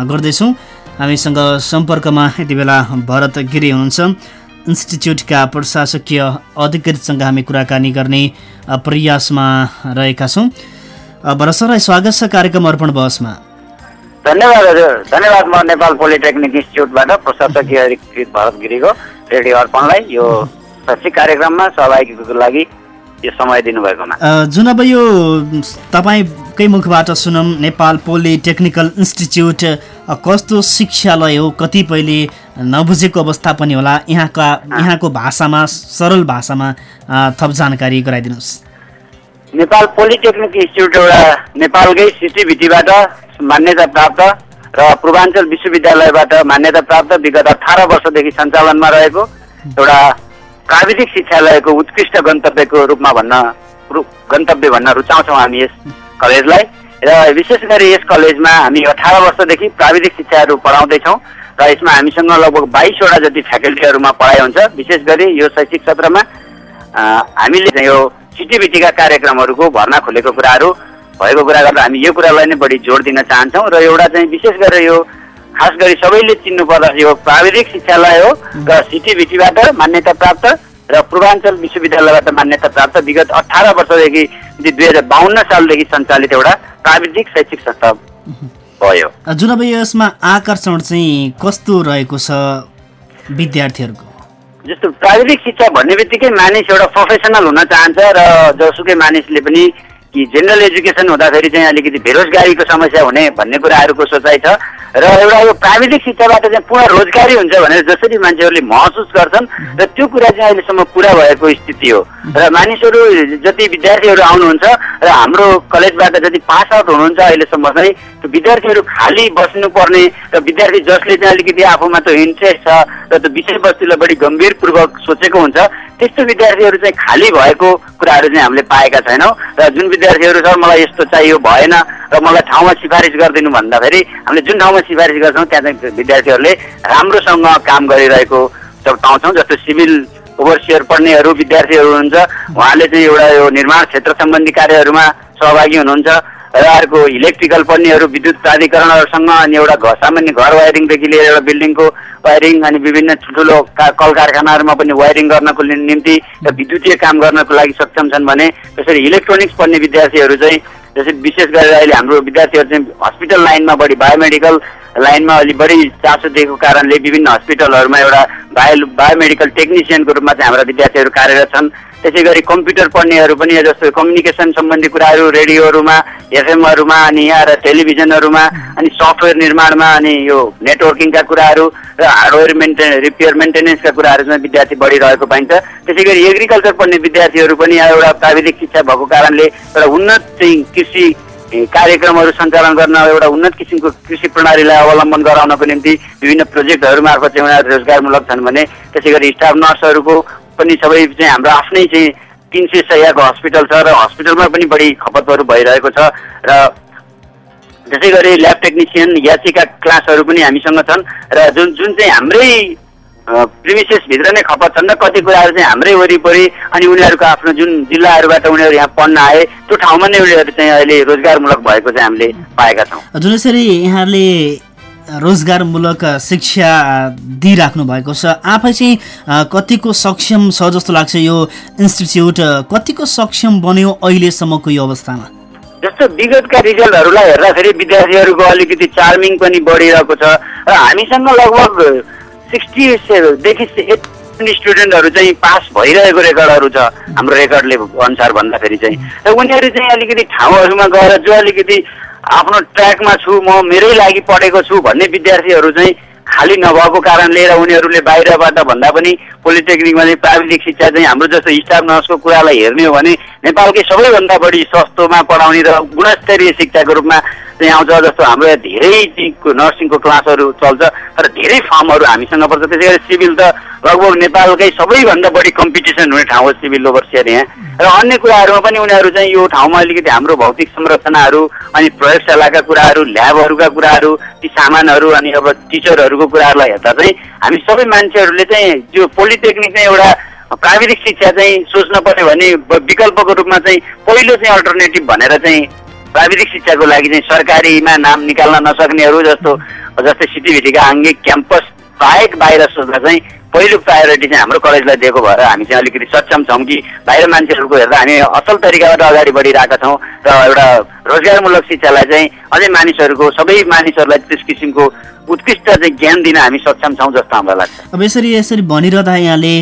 गर्दैछौँ। हामीसँग सम्पर्कमा यति बेला भरत गिरी हुनुहुन्छ। इन्स्टिच्युटका प्रशासकीय अधिकृतसँग हामी कुराकानी गर्ने प्रयासमा रहेका छौँ। अ, भरत सरलाई स्वागत छ कार्यक्रम अर्पण बहसमा। धन्यवाद हजुर। धन्यवाद म नेपाल पोलिटेक्निक इन्स्टिच्युटबाट प्रशासकीय अधिकृत भरत गिरीको रेडियो अर्पणलाई। यो शैक्षिक कार्यक्रममा सहभागीको लागि यो समय दिनुभएकोमा। जुन अब यो तपाईँकै मुखबाट सुनौँ नेपाल पोलिटेक्निकल इन्स्टिच्युट कस्तो शिक्षालय हो कतिपयले नबुझेको अवस्था पनि होला। यहाँका यहाँको भाषामा सरल भाषामा थप जानकारी गराइदिनुहोस्। नेपाल पोलिटेक्निक इन्स्टिच्युट एउटा नेपालकै सिटिभिटीबाट मान्यता प्राप्त र पूर्वाञ्चल विश्वविद्यालयबाट मान्यता प्राप्त विगत अठार वर्षदेखि सञ्चालनमा रहेको एउटा प्राविधिक शिक्षालयको उत्कृष्ट गन्तव्यको रूपमा भन्न गन्तव्य भन्न रुचाउँछौँ हामी यस कलेजलाई। र विशेष गरी यस कलेजमा हामी अठार वर्षदेखि प्राविधिक शिक्षाहरू पढाउँदैछौँ र यसमा हामीसँग लगभग बाइसवटा जति फ्याकल्टीहरूमा पढाइ हुन्छ। विशेष गरी यो शैक्षिक सत्रमा हामीले यो सिटिभिटीका कार्यक्रमहरूको भर्ना खोलेको कुराहरू भएको कुरा गर्दा हामी यो कुरालाई नै बढी जोड दिन चाहन्छौँ र एउटा चाहिँ विशेष गरेर यो खास गरी सबैले चिन्नु पर्दा यो प्राविधिक शिक्षालय हो र सिटिभिटीबाट मान्यता प्राप्त र पूर्वाञ्चल विश्वविद्यालयबाट मान्यता प्राप्त विगत अठार वर्षदेखि दुई हजार बाहन्न सालदेखि सञ्चालित एउटा प्राविधिक शैक्षिक संस्था भयो। जुन अब यसमा आकर्षण चाहिँ कस्तो रहेको छ विद्यार्थीहरूको? जस्तो प्राविधिक शिक्षा भन्ने बित्तिकै मानिस एउटा प्रोफेसनल हुन चाहन्छ र जसुकै मानिसले पनि कि जेनरल एजुकेसन हुँदाखेरि चाहिँ अलिकति बेरोजगारीको समस्या हुने भन्ने कुराहरूको सोचाइ छ। र एउटा यो प्राविधिक शिक्षाबाट चाहिँ पूर्ण रोजगारी हुन्छ भनेर जसरी मान्छेहरूले महसुस गर्छन् र त्यो कुरा चाहिँ अहिलेसम्म पुरा भएको स्थिति हो। र मानिसहरू जति विद्यार्थीहरू आउनुहुन्छ र हाम्रो कलेजबाट जति पास आउट हुनुहुन्छ अहिलेसम्म चाहिँ त्यो विद्यार्थीहरू खाली बस्नुपर्ने र विद्यार्थी जसले चाहिँ अलिकति आफूमा त्यो इन्ट्रेस्ट छ र त्यो विषयवस्तुलाई बढी गम्भीरपूर्वक सोचेको हुन्छ त्यस्तो विद्यार्थीहरू चाहिँ खाली भएको कुराहरू चाहिँ हामीले पाएका छैनौँ। र जुन विद्यार्थीहरू छ मलाई यस्तो चाहियो भएन र मलाई ठाउँमा सिफारिस गरिदिनु भन्दाखेरि हामीले जुन ठाउँमा सिफारिस गर्छौँ त्यहाँ चाहिँ विद्यार्थीहरूले राम्रोसँग काम गरिरहेको पाउँछौँ जस्तो सिभिल ओभरसियर पढ्नेहरू विद्यार्थीहरू हुनुहुन्छ उहाँले चाहिँ एउटा यो निर्माण क्षेत्र सम्बन्धी कार्यहरूमा सहभागी हुनुहुन्छ र अर्को इलेक्ट्रिकल पढ्नेहरू विद्युत प्राधिकरणहरूसँग अनि एउटा घर सामान्य घर वायरिङदेखि लिएर एउटा बिल्डिङको वायरिङ अनि विभिन्न ठुल्ठुलो का कल कारखानाहरूमा पनि वायरिङ गर्नको निम्ति र विद्युतीय काम गर्नको लागि सक्षम छन् भने त्यसरी इलेक्ट्रोनिक्स पढ्ने विद्यार्थीहरू चाहिँ जस्तै विशेष गरेर अहिले हाम्रो विद्यार्थीहरू चाहिँ हस्पिटल लाइनमा बढी बायोमेडिकल लाइनमा अलि बढी चासो दिएको कारणले विभिन्न हस्पिटलहरूमा एउटा बायो बायोमेडिकल टेक्निसियनको रूपमा चाहिँ हाम्रा विद्यार्थीहरू कार्यरत छन्। त्यसै गरी कम्प्युटर पढ्नेहरू पनि जस्तो कम्युनिकेसन सम्बन्धी कुराहरू रेडियोहरूमा एफएमहरूमा अनि यहाँ र टेलिभिजनहरूमा अनि सफ्टवेयर निर्माणमा अनि यो नेटवर्किङका कुराहरू र हार्डवेयर मेन्टे रिपेयर मेन्टेनेन्सका कुराहरू चाहिँ विद्यार्थी बढिरहेको पाइन्छ। त्यसै गरी एग्रिकल्चर पढ्ने विद्यार्थीहरू पनि यहाँ एउटा प्राविधिक शिक्षा भएको कारणले एउटा उन्नत चाहिँ कृषि कार्यक्रमहरू सञ्चालन गर्न एउटा उन्नत किसिमको कृषि प्रणालीलाई अवलम्बन गराउनको निम्ति विभिन्न प्रोजेक्टहरू मार्फत चाहिँ उनीहरू रोजगारमूलक छन् भने त्यसै गरी स्टाफ नर्सहरूको पनि सबै चाहिँ हाम्रो आफ्नै चाहिँ तिन सय सयको हस्पिटल छ र हस्पिटलमा पनि बढी खपतहरू भइरहेको छ र त्यसै गरी ल्याब टेक्निसियन याचिका क्लासहरू पनि हामीसँग छन् र जुन जुन चाहिँ हाम्रै प्रिमिसेसभित्र नै खपत छन् र कति कुराहरू चाहिँ हाम्रै वरिपरि अनि उनीहरूको आफ्नो जुन जिल्लाहरूबाट उनीहरू यहाँ पढ्न आए त्यो ठाउँमा नै उनीहरू चाहिँ अहिले रोजगारमूलक भएको चाहिँ हामीले पाएका छौँ। जुन यसरी यहाँले रोजगारमूलक शिक्षा दिइराख्नु भएको छ। आफै चाहिँ कतिको सक्षम छ जस्तो लाग्छ यो इन्स्टिच्युट? कतिको सक्षम बन्यो अहिलेसम्मको यो अवस्थामा? जस्तो विगतका रिजल्टहरूलाई हेर्दाखेरि विद्यार्थीहरूको अलिकति चार्मिङ पनि बढिरहेको छ। र हामीसँग लगभग सिक्सटीदेखि स्टुडेन्टहरू चाहिँ पास भइरहेको रेकर्डहरू छ। हाम्रो रेकर्डले अनुसार भन्दाखेरि चाहिँ। र उनीहरू चाहिँ अलिकति ठाउँहरूमा गएर जो अलिकति आफ्नो ट्र्याकमा छु म मेरै लागि पढेको छु भन्ने विद्यार्थीहरू चाहिँ खाली नभएको कारणले र उनीहरूले बाहिरबाट भन्दा पनि पोलिटेक्निकमा चाहिँ प्राविधिक शिक्षा चाहिँ हाम्रो जस्तो स्टाफ नर्सको कुरालाई हेर्ने हो भने नेपालकै सबैभन्दा बढी सस्तोमा पढाउने र गुणस्तरीय शिक्षाको रूपमा चाहिँ आउँछ जस्तो हाम्रो यहाँ धेरै नर्सिङको क्लासहरू चल्छ तर धेरै फर्महरू हामीसँग पर्छ। त्यसै गरी सिभिल त लगभग नेपालकै सबैभन्दा बढी कम्पिटिसन हुने ठाउँ हो सिभिल ओभरसियर यहाँ र अन्य कुराहरूमा पनि उनीहरू चाहिँ यो ठाउँमा अलिकति हाम्रो भौतिक संरचनाहरू अनि प्रयोगशालाका कुराहरू ल्याबहरूका कुराहरू ती सामानहरू अनि अब टिचरहरूको कुराहरूलाई हेर्दा चाहिँ हामी सबै मान्छेहरूले चाहिँ त्यो पोलिटेक्निक चाहिँ एउटा प्राविधिक शिक्षा चाहिँ सोच्न पर्यो भने विकल्पको रूपमा चाहिँ पहिलो चाहिँ अल्टरनेटिभ भनेर चाहिँ प्राविधिक शिक्षाको लागि चाहिँ सरकारीमा नाम निकाल्न नसक्नेहरू जस्तो जस्तै सिटिभिटीका आङ्गिक क्याम्पस बाहेक बाहिर सोच्दा चाहिँ पहिलो प्रायोरिटी चाहिँ हाम्रो कलेजलाई दिएको भएर हामी चाहिँ अलिकति सक्षम छौँ कि बाहिर मान्छेहरूको हेर्दा हामी असल तरिकाबाट अगाडि बढिरहेका छौँ र एउटा रोजगारमूलक शिक्षालाई चाहिँ अझै मानिसहरूको सबै मानिसहरूलाई त्यस किसिमको उत्कृष्ट चाहिँ ज्ञान दिन हामी सक्षम छौँ जस्तो हामीलाई लाग्छ। अब यसरी यसरी भनिरहँदा यहाँले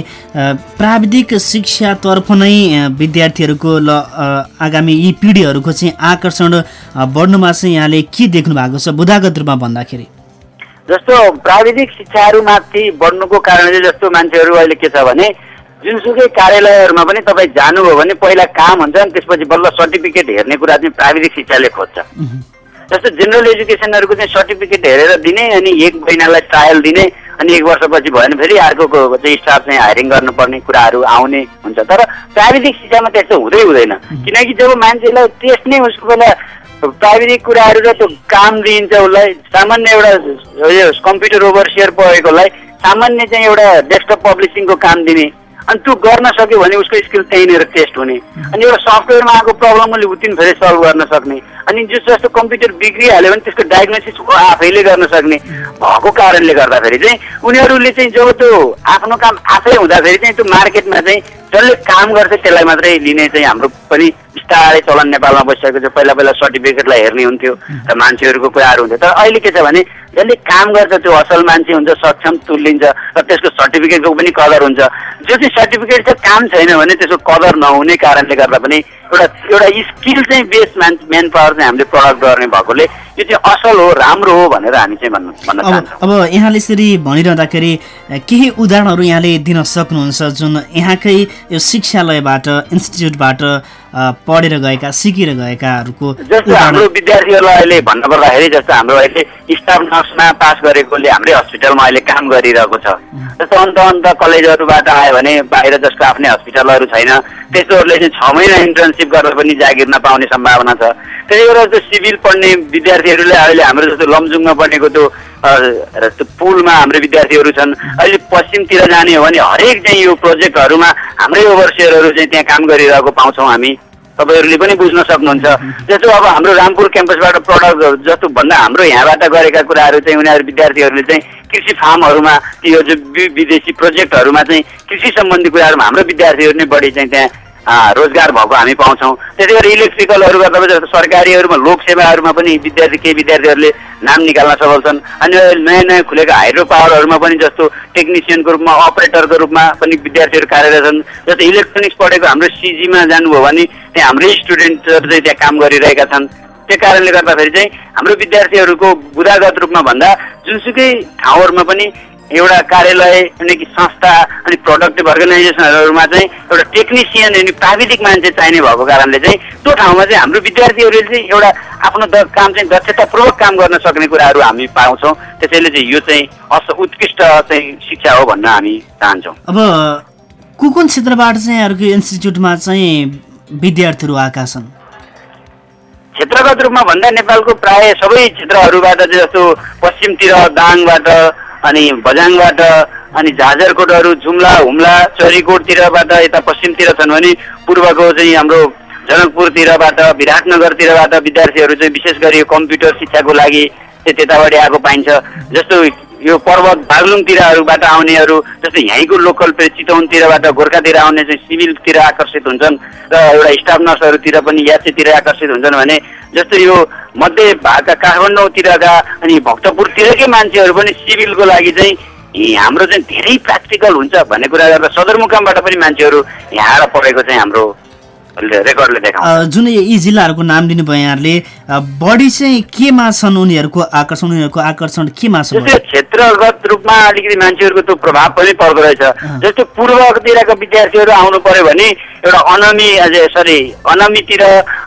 प्राविधिक शिक्षातर्फ नै विद्यार्थीहरूको ल आगामी यी पिँढीहरूको चाहिँ आकर्षण बढ्नुमा चाहिँ यहाँले के देख्नु भएको छ बुधागत रूपमा भन्दाखेरि? जस्तो प्राविधिक शिक्षाहरूमाथि बढ्नुको कारण चाहिँ जस्तो मान्छेहरू अहिले के छ भने जुनसुकै कार्यालयहरूमा पनि तपाईँ जानुभयो भने पहिला काम हुन्छ अनि त्यसपछि बल्ल सर्टिफिकेट हेर्ने कुरा चाहिँ प्राविधिक शिक्षाले खोज्छ। जस्तो जेनरल एजुकेसनहरूको चाहिँ सर्टिफिकेट हेरेर दिने अनि एक महिनालाई ट्रायल दिने अनि एक वर्षपछि भयो भने फेरि अर्कोको चाहिँ स्टाफ चाहिँ हायरिङ गर्नुपर्ने कुराहरू आउने हुन्छ। तर प्राविधिक शिक्षामा त्यस्तो हुँदै हुँदैन। किनकि जब मान्छेलाई टेस्ट नै उसको पहिला प्राविधिक कुराहरू र त्यो काम दिइन्छ उसलाई। सामान्य एउटा यो कम्प्युटर ओभरसियर पढेकोलाई सामान्य चाहिँ एउटा डेस्कटप पब्लिसिङको काम दिने। अनि त्यो गर्न सक्यो भने उसको स्किल त्यहीँनिर टेस्ट हुने। अनि एउटा सफ्टवेयरमा आएको प्रब्लम उसले उतिन फेरि सल्भ गर्न सक्ने। अनि जस जस्तो कम्प्युटर बिग्रिहाल्यो भने त्यसको डायग्नोसिस आफैले गर्न सक्ने भएको कारणले गर्दाखेरि चाहिँ उनीहरूले चाहिँ जब त्यो आफ्नो काम आफै हुँदाखेरि चाहिँ त्यो मार्केटमा चाहिँ जसले काम गर्छ त्यसलाई मात्रै लिने चाहिँ हाम्रो पनि बिस्तारै चलन नेपालमा बसिसकेको छ। पहिला पहिला सर्टिफिकेटलाई हेर्ने हुन्थ्यो र मान्छेहरूको कुराहरू हुन्थ्यो। तर अहिले के छ भने जसले काम गर्छ त्यो असल मान्छे हुन्छ सक्षम तुलिन्छ र त्यसको सर्टिफिकेटको पनि कदर हुन्छ। जो चाहिँ सर्टिफिकेट छ काम छैन भने त्यसको कदर नहुने कारणले गर्दा पनि एउटा एउटा स्किल चाहिँ बेस मान मेन पावर चाहिँ हामीले प्रडक्ट गर्ने भएकोले यो चाहिँ असल हो राम्रो हो भनेर हामी चाहिँ भन्न भन्न चाहन्छौँ। अब यहाँले यसरी भनिरहँदाखेरि केही उदाहरणहरू यहाँले दिन सक्नुहुन्छ जुन यहाँकै यो शिक्षालयबाट इन्स्टिच्युटबाट पढेर गएका सिकेर गएकाहरूको जस्तो हाम्रो विद्यार्थीहरूलाई अहिले भन्नुपर्दाखेरि जस्तो हाम्रो अहिले स्टाफ नर्समा पास गरेकोले हाम्रै हस्पिटलमा अहिले काम गरिरहेको छ। जस्तो अन्त अन्त कलेजहरूबाट आयो भने बाहिर जसको आफ्नै हस्पिटलहरू छैन। त्यस्तोहरूले चाहिँ छ महिना इन्टर्नसिप गरेर पनि जागिर नपाउने सम्भावना छ। त्यसै गरेर त्यो सिभिल पढ्ने विद्यार्थीहरूले अहिले हाम्रो जस्तो लमजुङमा पढेको त्यो पुलमा हाम्रो विद्यार्थीहरू छन् अहिले पश्चिमतिर जाने हो भने हरेक चाहिँ यो प्रोजेक्टहरूमा हाम्रै ओभरसियरहरू चाहिँ त्यहाँ काम गरिरहेको पाउँछौँ हामी। तपाईँहरूले पनि बुझ्न सक्नुहुन्छ। जस्तो अब हाम्रो रामपुर क्याम्पसबाट प्रडक्ट जस्तो भन्दा हाम्रो यहाँबाट गरेका कुराहरू चाहिँ उनीहरू विद्यार्थीहरूले चाहिँ कृषि फार्महरूमा यो जो विदेशी प्रोजेक्टहरूमा चाहिँ कृषि सम्बन्धी कुराहरूमा हाम्रो विद्यार्थीहरू नै बढी चाहिँ त्यहाँ रोजगार भएको हामी पाउँछौँ। त्यसै गरी इलेक्ट्रिकलहरूका तपाईँ जस्तो सरकारीहरूमा लोकसेवाहरूमा पनि विद्यार्थी केही विद्यार्थीहरूले नाम निकाल्न सफल छन् अनि नयाँ नयाँ खुलेका हाइड्रो पावरहरूमा पनि जस्तो टेक्निसियनको रूपमा अपरेटरको रूपमा पनि विद्यार्थीहरू कार्यरत छन्। जस्तो इलेक्ट्रोनिक्स पढेको हाम्रो सिजीमा जानुभयो भने त्यहाँ हाम्रै स्टुडेन्टहरू चाहिँ त्यहाँ काम गरिरहेका छन्। त्यो कारणले गर्दाखेरि चाहिँ हाम्रो विद्यार्थीहरूको बुदागत रूपमा भन्दा जुनसुकै ठाउँहरूमा पनि एउटा कार्यालय अनि कि संस्था अनि प्रोडक्टिभ अर्गनाइजेसनहरूमा चाहिँ एउटा टेक्निसियन अनि प्राविधिक मान्छे चाहिने भएको कारणले चाहिँ त्यो ठाउँमा चाहिँ हाम्रो विद्यार्थीहरूले चाहिँ एउटा आफ्नो द काम चाहिँ दक्षतापूर्वक काम गर्न सक्ने कुराहरू हामी पाउँछौँ। त्यसैले चाहिँ यो चाहिँ अस उत्कृष्ट चाहिँ शिक्षा हो भन्न हामी चाहन्छौँ। अब कुन कुन क्षेत्रबाट चाहिँ यहाँहरूको इन्स्टिच्युटमा चाहिँ विद्यार्थीहरू आएका छन्? क्षेत्रगत रूपमा भन्दा नेपालको प्राय सबै क्षेत्रहरूबाट चाहिँ जस्तो पश्चिमतिर दाङबाट अनि बझाङबाट अनि झाजरकोटहरू जुम्ला हुम्ला चरीकोटतिरबाट यता पश्चिमतिर छन् भने पूर्वको चाहिँ हाम्रो जनकपुरतिरबाट विराटनगरतिरबाट विद्यार्थीहरू चाहिँ विशेष गरी कम्प्युटर शिक्षाको लागि त्यताबाट आएको पाइन्छ। जस्तो यो पर्वत बागलुङतिरहरूबाट आउनेहरू जस्तै यहीँको लोकल चितवनतिरबाट गोर्खातिर आउने चाहिँ सिभिलतिर आकर्षित हुन्छन् र एउटा स्टाफ नर्सहरूतिर पनि यात्रीतिर आकर्षित हुन्छन् भने जस्तो यो मध्य भागका काठमाडौँतिरका अनि भक्तपुरतिरकै मान्छेहरू पनि सिभिलको लागि चाहिँ हाम्रो चाहिँ धेरै प्र्याक्टिकल हुन्छ भन्ने कुरा गर्दा सदरमुकामबाट पनि मान्छेहरू यहाँ आएर पढेको चाहिँ हाम्रो जुन यी जिल्लाहरूको नाम दिनुभयो यहाँहरूले बढी चाहिँ केमा छन् उनीहरूको आकर्षण उनीहरूको आकर्षण केमा छ जस्तै क्षेत्रगत रूपमा अलिकति मान्छेहरूको त्यो प्रभाव पनि पर्दो रहेछ। जस्तो पूर्वतिरका विद्यार्थीहरू आउनु पर्यो भने एउटा अनमी सरी अनमीतिर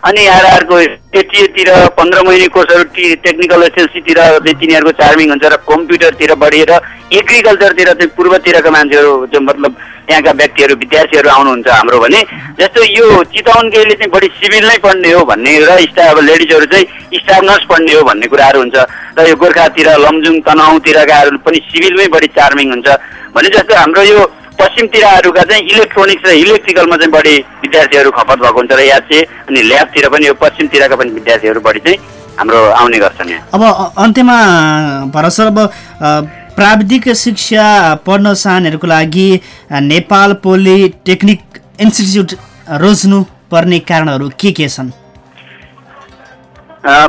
अनि आएर अर्को एटिएतिर पन्ध्र महिने कोर्सहरू टी टेक्निकल एसएलसीतिर तिनीहरूको चार्मिङ हुन्छ र कम्प्युटरतिर बढिएर एग्रिकल्चरतिर चाहिँ पूर्वतिरका मान्छेहरू जो मतलब यहाँका व्यक्तिहरू विद्यार्थीहरू आउनुहुन्छ हाम्रो भने जस्तो यो चितवनकेले चाहिँ बढी सिभिल नै पढ्ने हो भन्ने र स्टाफ लेडिजहरू चाहिँ स्टाफ नर्स पढ्ने हो भन्ने कुराहरू हुन्छ। र यो गोर्खातिर लमजुङ तनहुँतिरकाहरू पनि सिभिलमै बढी चार्मिङ हुन्छ। भने जस्तो हाम्रो यो पश्चिमतिरहरूका चाहिँ इलेक्ट्रोनिक्स र इलेक्ट्रिकलमा चाहिँ बढी विद्यार्थीहरू खपत भएको हुन्छ र याचे अनि ल्याबतिर पनि यो पश्चिमतिरका पनि विद्यार्थीहरू बढी चाहिँ हाम्रो आउने गर्छन् यहाँ। अब अन्त्यमा भरत सर अब प्राविधिक शिक्षा पढ्न चाहनेहरूको लागि नेपाल पोलिटेक्निक इन्स्टिच्युट रोज्नु पर्ने कारणहरू के के छन्?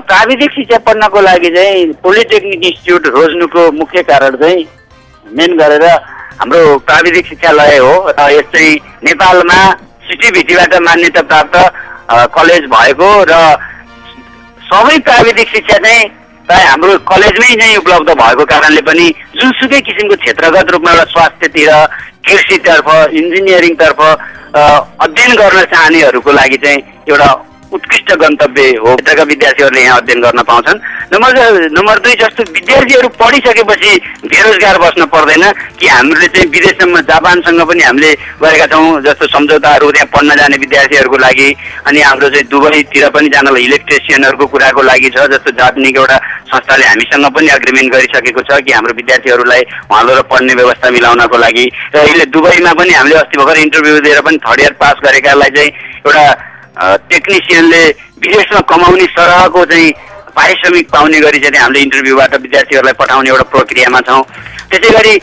प्राविधिक शिक्षा पढ्नको लागि चाहिँ पोलिटेक्निक इन्स्टिच्युट रोज्नुको मुख्य कारण चाहिँ मेन गरेर हाम्रो प्राविधिक शिक्षालय हो र यस चाहिँ नेपालमा सिटिभिटीबाट मान्यता प्राप्त कलेज भएको र सबै प्राविधिक शिक्षा चाहिँ प्राय हाम्रो कलेजमै नै उपलब्ध भएको कारणले पनि जुनसुकै किसिमको क्षेत्रगत रूपमा एउटा स्वास्थ्यतिर कृषितर्फ इन्जिनियरिङतर्फ अध्ययन गर्न चाहनेहरूको लागि चाहिँ एउटा उत्कृष्ट गन्तव्य हो। यताका विद्यार्थीहरूले यहाँ अध्ययन गर्न पाउँछन्। नम्बर नम्बर दुई जस्तो विद्यार्थीहरू पढिसकेपछि बेरोजगार बस्न पर्दैन कि हामीले चाहिँ विदेशसम्म जापानसँग पनि हामीले गरेका छौँ जस्तो सम्झौताहरू त्यहाँ पढ्न जाने विद्यार्थीहरूको लागि। अनि हाम्रो चाहिँ दुबईतिर पनि जानलाई इलेक्ट्रिसियनहरूको कुराको लागि छ जस्तो जापानीको एउटा संस्थाले हामीसँग पनि एग्रिमेन्ट गरिसकेको छ कि हाम्रो विद्यार्थीहरूलाई उहाँबाट पढ्ने व्यवस्था मिलाउनको लागि। र अहिले दुबईमा पनि हामीले अस्ति भर्खर इन्टरभ्यू दिएर पनि थर्ड इयर पास गरेकालाई चाहिँ एउटा टेक्निसियनले विदेशमा कमाउने सरहको चाहिँ पारिश्रमिक पाउने गरी चाहिँ हामीले इन्टरभ्यूबाट विद्यार्थीहरूलाई पठाउने एउटा प्रक्रियामा छौँ। त्यसै गरी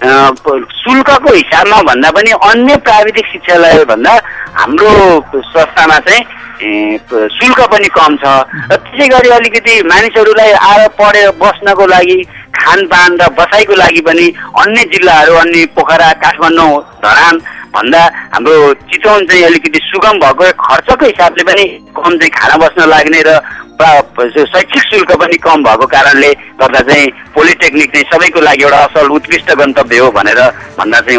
शुल्कको हिसाबमा भन्दा पनि अन्य प्राविधिक शिक्षालय भन्दा हाम्रो संस्थामा चाहिँ शुल्क पनि कम छ। र त्यसै गरी अलिकति मानिसहरूलाई आएर पढेर बस्नको लागि खानपान र बसाइको लागि पनि अन्य जिल्लाहरू अन्य पोखरा काठमाडौँ धरान भन्दा हाम्रो चितवन चाहिँ अलिकति सुगम भएको खर्चको हिसाबले पनि कम चाहिँ खाना बस्न लाग्ने र शैक्षिक शुल्क पनि कम भएको कारणले गर्दा चाहिँ पोलिटेक्निक चाहिँ सबैको लागि एउटा असल उत्कृष्ट गन्तव्य हो भनेर भन्दा चाहिँ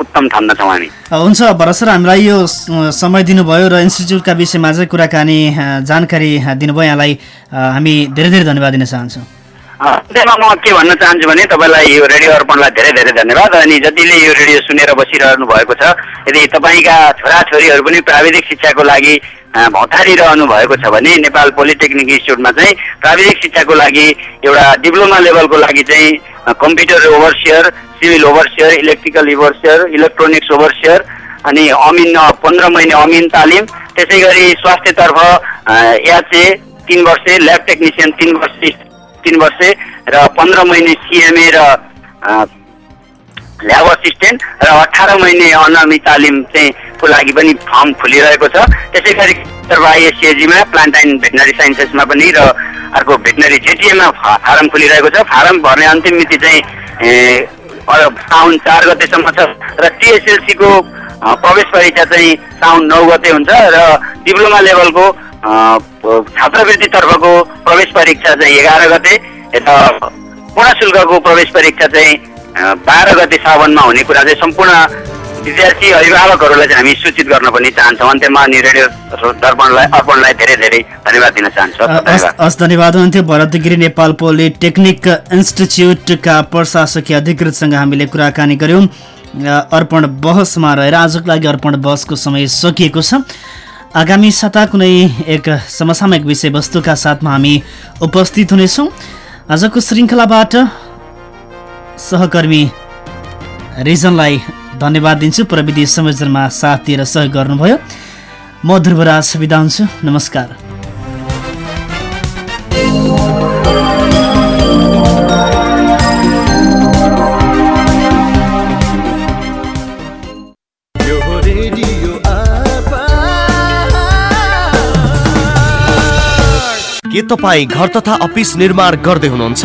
उत्तम ठान्दछौँ हामी। हुन्छ भरत सर हामीलाई यो समय दिनुभयो र इन्स्टिच्युटका विषयमा चाहिँ कुराकानी जानकारी दिनुभयो यहाँलाई हामी धेरै धेरै धन्यवाद दिन चाहन्छौँ। अन्त्यमा म के भन्न चाहन्छु भने तपाईँलाई यो रेडियो अर्पणलाई धेरै धेरै धन्यवाद अनि जतिले यो रेडियो सुनेर बसिरहनु भएको छ यदि तपाईँका छोराछोरीहरू पनि प्राविधिक शिक्षाको लागि अ, भौतारिरहनु भएको छ भने नेपाल पोलिटेक्निक इन्स्टिच्युटमा चाहिँ प्राविधिक शिक्षाको लागि एउटा डिप्लोमा लेभलको लागि चाहिँ computer overseer civil overseer electrical overseer electronics overseer अनि अमिन पन्ध्र महिने अमिन तालिम त्यसै गरी स्वास्थ्यतर्फ एचए तिन वर्ष ल्याब टेक्निसियन तिन वर्ष तिन वर्ष र पन्ध्र महिने सिएमए र ल्याब असिस्टेन्ट र अठार महिने अनामी तालिम चाहिँ को लागि पनि फर्म खुलिरहेको छ। त्यसै गरी आइएससिएजीमा प्लान्ट एन्ड भेटनरी साइन्सेसमा पनि र अर्को भेटनरी जेटिएमा फारम खुलिरहेको छ। फारम भर्ने अन्तिम मिति चाहिँ साउन चार गतेसम्म छ र टिएसएलसीको प्रवेश परीक्षा चाहिँ साउन नौ गते हुन्छ र डिप्लोमा लेभलको छात्रवृत्तितर्फको प्रवेश परीक्षा चाहिँ एघार गते। र पूर्ण शुल्कको प्रवेश परीक्षा चाहिँ बाह्र गते सावनमा हुने कुरा चाहिँ सम्पूर्ण विद्यार्थी अभिभावकहरूलाई चाहिँ हामी सूचित गर्न पनि चाहन्छौँ। अन्त्यमा अनि रेडियो दर्पणलाई अर्पणलाई धेरै धेरै धन्यवाद दिन चाहन्छु। हस् धन्यवाद। हुन्थ्यो भरत गिरी नेपाल पोलिटेक्निक इन्स्टिच्युटका प्रशासकीय अधिकृतसँग हामीले कुराकानी गऱ्यौँ। अर्पण बहसमा रहेर आजको लागि अर्पण बहसको समय सकिएको छ। आगामी साता कुनै एक समसामयिक विषयवस्तुका साथमा हामी उपस्थित हुनेछौँ। आजको श्रृङ्खलाबाट सहकर्मी रिजनलाई धन्यवाद दिन्छु। प्रविधि संयोजनमा साथ दिएर सहयोग गर्नुभयो। म ध्रुवराज बिदा हुन्छु नमस्कार। के तपाईँ घर तथा अफिस निर्माण गर्दै हुनुहुन्छ?